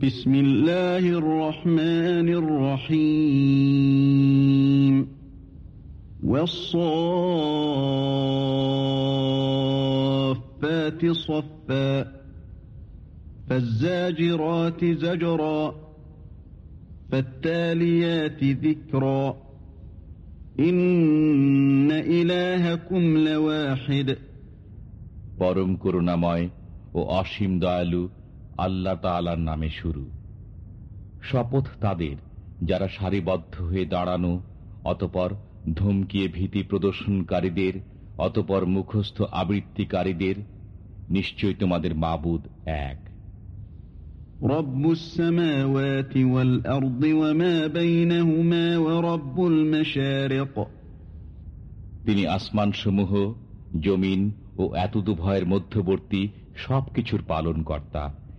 بسم الله الرحمن الرحيم والصافات صفا فالزاجرات زجرا فالتاليات ذكرا إن إلهكم لواحد পরম করুণাময় ও অসীম দয়ালু আল্লাহ তালার নামে শুরু শপথ তাদের যারা সারিবদ্ধ হয়ে দাঁড়ানো অতপর ধমকিয়ে ভীতি প্রদর্শনকারীদের অতপর মুখস্থ আবৃত্তিকারীদের নিশ্চয় তোমাদের মাবুদ এক رب السماوات والأرض وما بينهما ورب المشارق তিনি আসমানসমূহ জমিন ও এতদুভয়ের মধ্যবর্তী সবকিছুর পালনকর্তা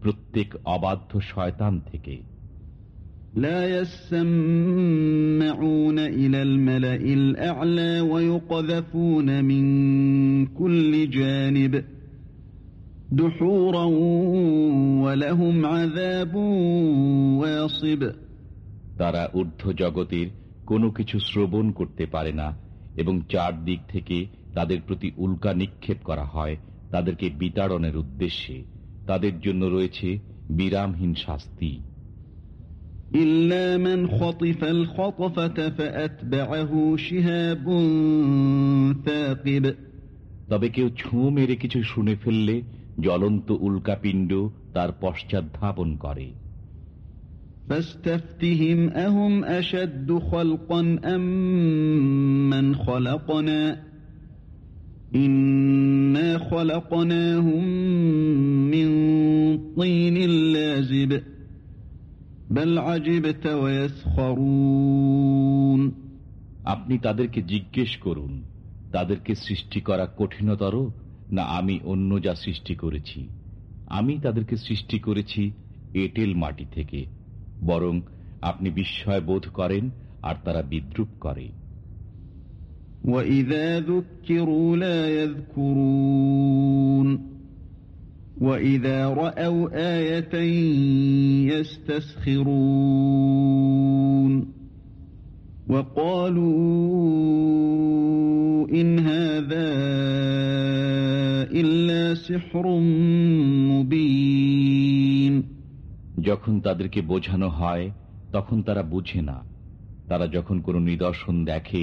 প্রত্যেক অবাধ্য শয়তান থেকে لا يسمعون إلى الملأ الأعلى ويقذفون من كل جانب دحورا ولهم عذاب واصب তারা ঊর্ধ্ব জগতের কোনো কিছু শ্রবণ করতে পারে না এবং চারদিক থেকে তাদের প্রতি উল্কা নিক্ষেপ করা হয় তাদেরকে বিতাড়নের উদ্দেশ্যে তাদের জন্য রয়েছে বিরামহীন শাস্তি إلا من خطف الخطفة فأتبعه شهاب ثاقب তবে কেউ ছুঁ মেরে কিছু শুনে ফেললে জ্বলন্ত উল্কাপিণ্ড তার পশ্চাৎ ধাপন করে فاستفتهم أهم أشد خلقا أم من خلقنا আপনি তাদেরকে জিজ্ঞেস করুন, তাদেরকে সৃষ্টি করা কঠিনতর না আমি অন্য যা সৃষ্টি করেছি? আমি তাদেরকে সৃষ্টি করেছি এটেল মাটি থেকে, বরং আপনি বিস্ময় বোধ করেন আর তারা বিদ্রুপ করে। وإذا ذكروا لا يذكرون وإذا رأوا آية يستسخرون وقالوا إن هذا إلا سحر مبين যখন তাদেরকে বোঝানো হয় তখন তারা বুঝে না তারা যখন কোনো নিদর্শন দেখে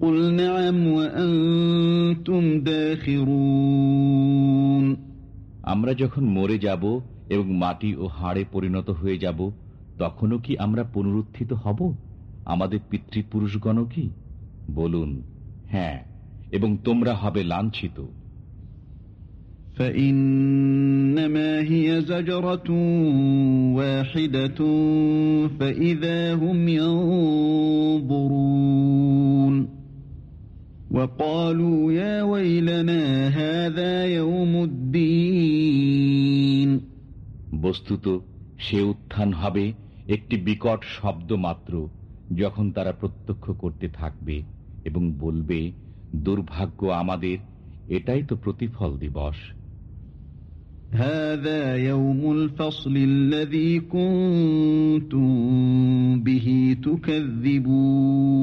قل نعم وأنتم داخرون আমরা যখন মরে যাব এবং মাটি ও হাড়ে পরিণত হয়ে যাব তখনও কি আমরা পুনরুত্থিত হব আমাদের পিতৃপুরুষগণ কি বলুন হ্যাঁ এবং তোমরা হবে লাঞ্ছিত فإنما هي زجرة واحدة فإذا هم ينظرون وقالوا يا ويلنا هذا يوم الدين বস্তুত সে উত্থান হবে একটি বিকট শব্দ মাত্র যখন তারা প্রত্যক্ষ করতে থাকবে এবং বলবে দুর্ভাগ্য আমাদের এটাই তো প্রতিফল দিবস هذا يوم الفصل الذي كنتم به تكذبون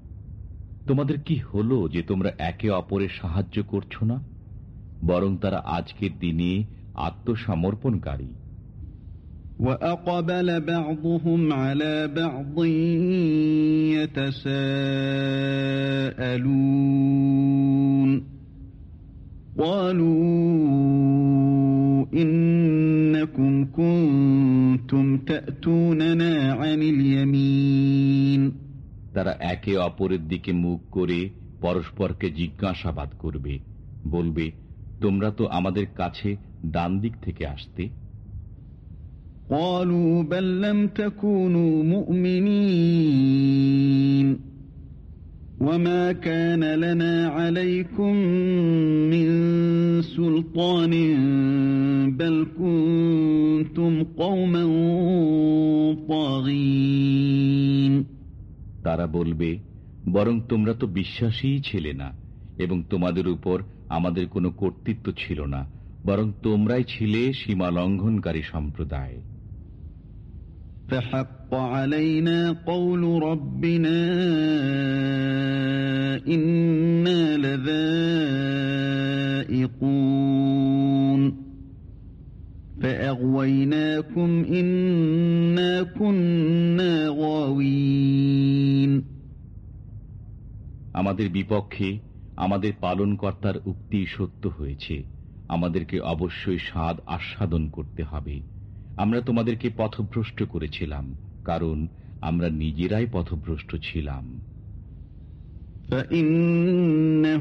তোমাদের কি হলো যে তোমরা একে অপরের সাহায্য করছো না বরং তারা আজকের দিনে আত্মসমর্পণকারী وأقبل بعضهم على بعض يتساءلون قالوا إنكم كنتم تأتوننا عن اليمين তারা একে অপরের দিকে মুখ করে পরস্পরকে জিজ্ঞাসাবাদ করবে বলবে তোমরা তো আমাদের কাছে ডান দিক থেকে আসতে قالوا بل لم تكونوا مؤمنين وما كان لنا عليكم من سلطان بل كنتم قوما طاغين তারা বলবে বরং তোমরা তো বিশ্বাসীই ছিলে না এবং তোমাদের উপর আমাদের কোনো কর্তৃত্ব ছিল না বরং তোমরাই ছিলে সীমা লঙ্ঘনকারী সম্প্রদায় فحق علينا قول ربنا আমাদের বিপক্ষে আমাদের পালনকর্তার উক্তি সত্য হয়েছে। আমাদেরকে অবশ্যই স্বাদ আস্বাদন করতে হবে। আমরা তোমাদেরকে পথভ্রষ্ট করেছিলাম, কারণ আমরা নিজেরাই পথভ্রষ্ট ছিলাম। ইন্না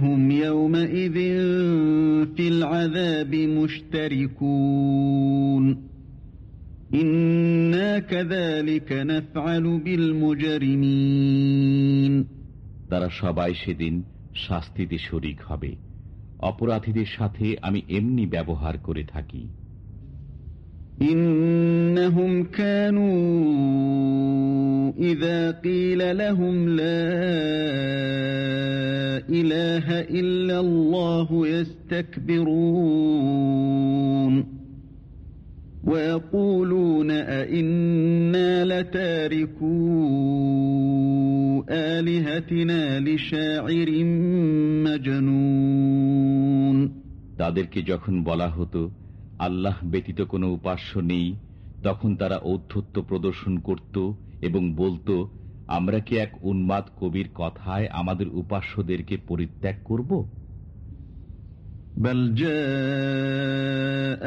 তারা সবাই সেদিন শাস্তিতে শরিক হবে অপরাধীদের সাথে আমি এমনি ব্যবহার করে থাকি إنهم كانوا إذا قيل لهم لا إله إلا الله يستكبرون ويقولون أئنا لتاركو آلهتنا لشاعر مجنون তাদেরকে যখন বলা হতো আল্লাহ ব্যতীত কোনো উপাস্য নেই তখন তারা ঔদ্ধত্য প্রদর্শন করত এবং বলতো আমরা কি এক উন্মাদ কবির কথায় আমাদের উপাস্যদেরকে পরিত্যাগ করব بل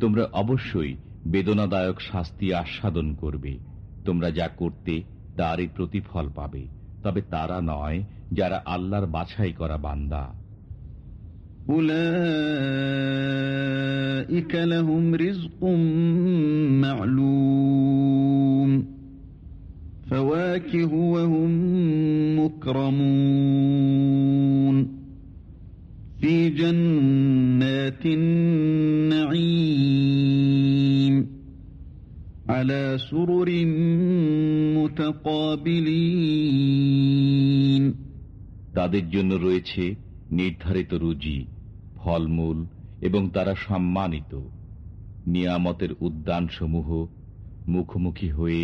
তোমরা অবশ্যই বেদনাদায়ক শাস্তি আস্বাদন করবে। তোমরা যা করতে তারই প্রতিফল পাবে। তবে তারা নয় যারা আল্লাহর বাছাই করা বান্দা। উলা রিজকুম মা'লুম। فواكه وهم مكرمون في جنات النعيم على سرر متقابلين তাদের জন্য রয়েছে নির্ধারিত রুজি ফলমূল এবং তারা সম্মানিত নিয়ামতের উদ্যানসমূহ মুখোমুখি হয়ে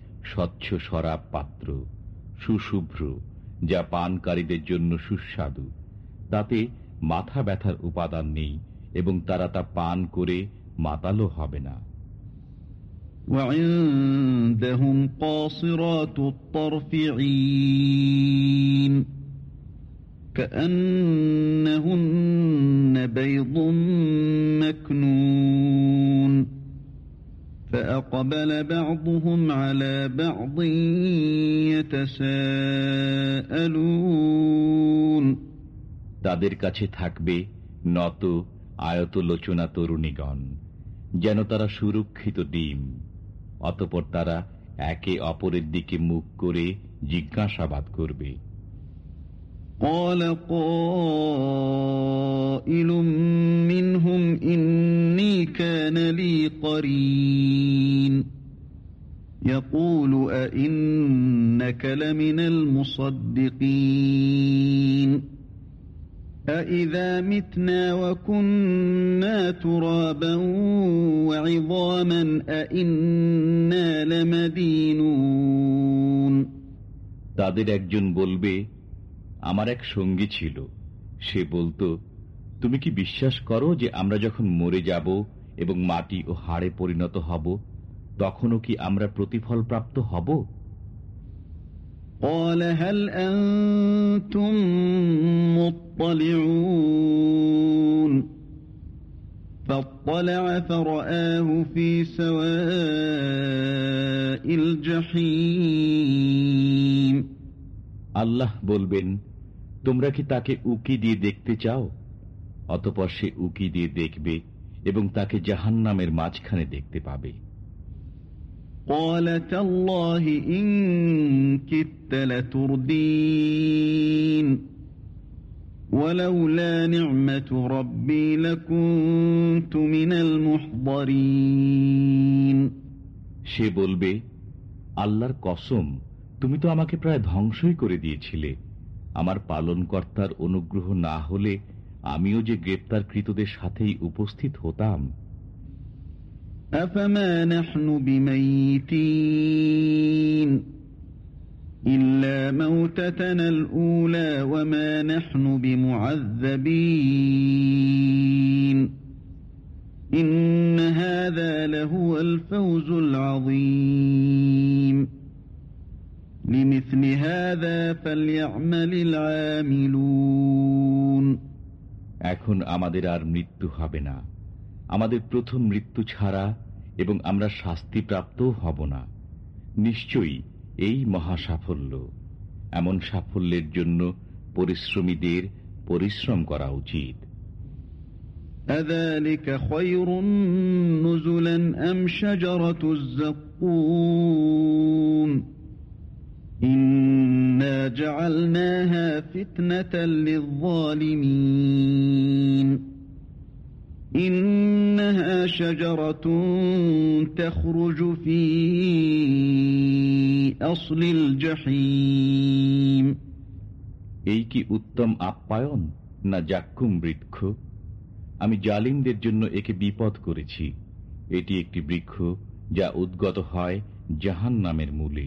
স্বচ্ছ শরাব পাত্র সুশুভ্র যা পানকারীদের জন্য সুস্বাদু তাতে মাথা ব্যথার উপাদান নেই এবং তারা তা পান করে মাতালো হবে না وعندهم قاصرات الطرف عين كأنهن بيض مكنون فأقبل بعضهم على بعض يتساءلون তাদের কাছে থাকবে নত আয়ত লোচনা তরুণীগণ যেন তারা সুরক্ষিত ডিম অতপর তারা একে অপরের দিকে মুখ করে জিজ্ঞাসাবাদ করবে قال قائل منهم إني كان لي قرين يقول أئنك لمن المصدقين أإذا متنا وكنا ترابا وعظاما أئنا لمدينون তাদের একজন বলবে আমার এক সঙ্গী ছিল। সে বলতো তুমি কি বিশ্বাস করো যে আমরা যখন মরে যাব এবং মাটি ও হাড়ে পরিণত হব তখনও কি আমরা প্রতিফল প্রাপ্ত হব আল্লাহ বলবেন তোমরা কি তাকে উকি দিয়ে দেখতে চাও? অতপর সে উকি দিয়ে দেখবে এবং তাকে জাহান নামের মাঝখানে দেখতে পাবে। সে বলবে আল্লাহর কসম তুমি তো আমাকে প্রায় ধ্বংসই করে দিয়েছিলে। আমার পালনকর্তার অনুগ্রহ না হলে আমিও যে গ্রেপ্তারকৃতদের সাথেই উপস্থিত হতাম। ইন্না হাযা লাহুয়াল ফাওজুল আযীম। لمثل هذا فليعمل العاملون এখন আমাদের আর মৃত্যু হবে না আমাদের প্রথম মৃত্যু ছাড়া এবং আমরা শাস্তিপ্রাপ্তও হব না নিশ্চয়ই এই মহা সাফল্য এমন সাফল্যের জন্য পরিশ্রমীদের পরিশ্রম করা উচিত أذلك خير نزلا أم شجرة الزقوم إنها شجرة تخرج في أصل الجحيم এই কি উত্তম আপ্যায়ন না জাক্কুম বৃক্ষ আমি জালিমদের জন্য একে বিপদ করেছি এটি একটি বৃক্ষ যা উদ্গত হয় জাহান নামের মূলে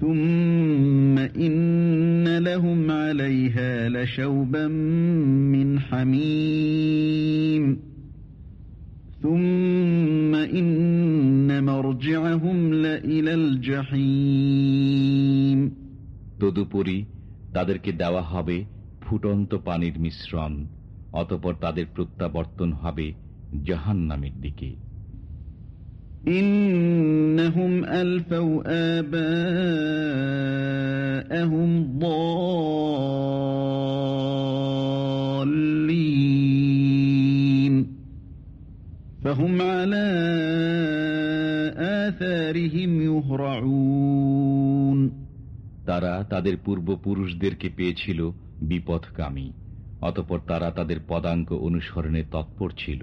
ثم إن لهم عليها لشوبا من حميم ثم إن مرجعهم ومرجعهم لإلى الجحيم তদুপরি তাদেরকে দেওয়া হবে ফুটন্ত পানির মিশ্রণ অতপর তাদের প্রত্যাবর্তন হবে জাহান নামের দিকে إنهم ألفوا آباءهم ضالين فهم على آثارهم يهرعون তারা তাদের পূর্বপুরুষদেরকে পেয়েছিল বিপথগামী অতপর তারা তাদের পদাঙ্ক অনুসরণে তৎপর ছিল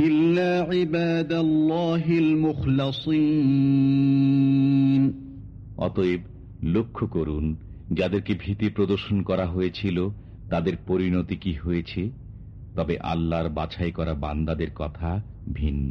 إلا عباد الله المخلصين অতএব লক্ষ্য করুন যাদেরকে ভীতি প্রদর্শন করা হয়েছিল তাদের পরিণতি কি হয়েছে তবে আল্লাহর বাছাই করা বান্দাদের কথা ভিন্ন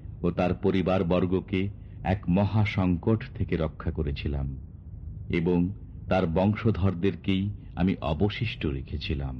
ও তার পরিবার বর্গকে এক মহা সংকট থেকে রক্ষা করেছিলাম এবং তার বংশধরদেরকেই আমি অবশিষ্ট রেখেছিলাম।